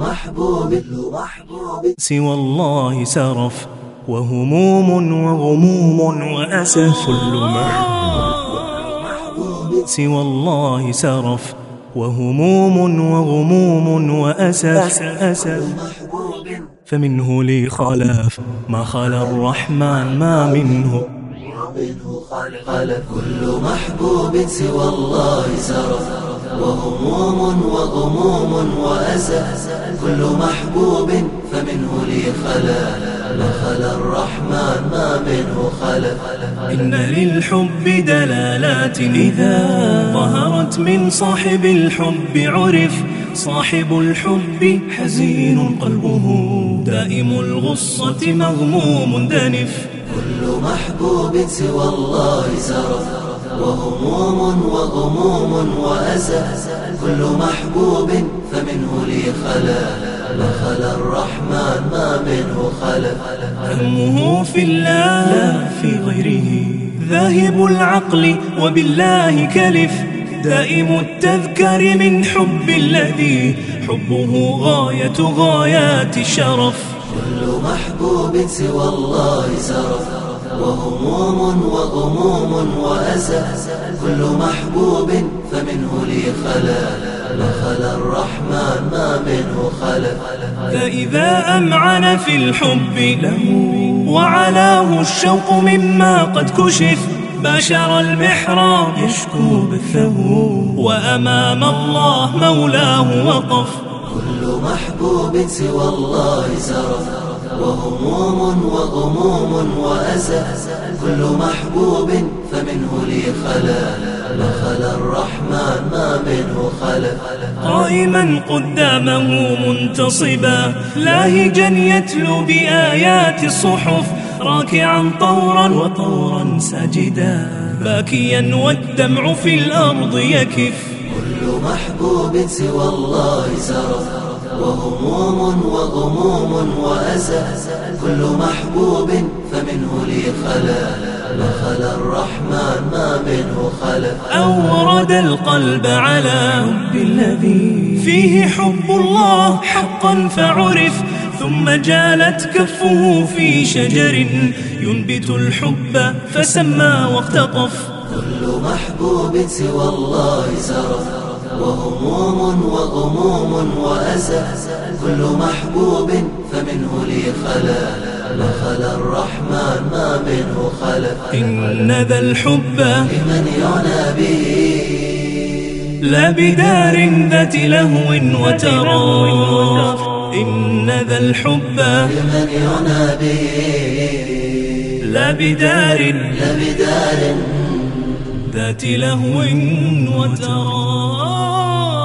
محبوب سوى الله سرف وهموم وغموم وأسف كل محبوب سوى الله سرف وهموم وغموم وأسف. أسف. فمنه لي خلاف ما خلا الرحمن ما منه. خلف كل محبوب. سوى الله سرف. وهموم وغموم وأسى كل محبوب فمنه لي خلا ما خلا الرحمن ما منه خلف إن للحب دلالات إذا ظهرت من صاحب الحب عرف صاحب الحب حزين قلبه دائم الغصة مغموم دنف. كل محبوب سوى الله سرف وهموم وغموم وأسى كل محبوب فمنه لي خلا. ما خلا الرحمن ما منه خلف همه في الله لا في غيره. ذاهب العقل وبالله كلف. دائم التذكر من حب الذي. حبه غاية غايات الشرف كل محبوب سوى الله سرف وهموم وغموم وأسى كل محبوب فمنه لي خلا. خلا الرحمن ما منه خلف فإذا أمعن في الحب له وعلاه الشوق مما قد كشف. بشر المحراب يشكو بثه وأمام الله مولاه وقف. كل محبوب سوى الله سرف وهموم وغموم وأسى كل محبوب فمنه لي خلا خلا الرحمن ما منه خلف قائما قدامه منتصبا لاهجا يتلو بآيات الصحف راكعا طورا وطورا ساجدا. باكيا والدمع في الأرض يكف. كل محبوب سوى الله سرف وهموم وغموم وأسى كل محبوب فمنه لي خلا. ما خلا الرحمن ما منه خلف أورد القلب على حب الذي فيه حب الله حقا فعرف. ثم جالت كفه في شجر. ينبت الحب فسمى واختطف. كل محبوب سوى الله سرف وهموم وغموم وأسى كل محبوب فمنه لي خلا ما خلا الرحمن ما منه خلف إن ذا الحب لمن يعنى به لا بدار ذات لهو وتراف إن ذا الحب لمن يعنى به لا بدار لا بدار ذات لهو وتراف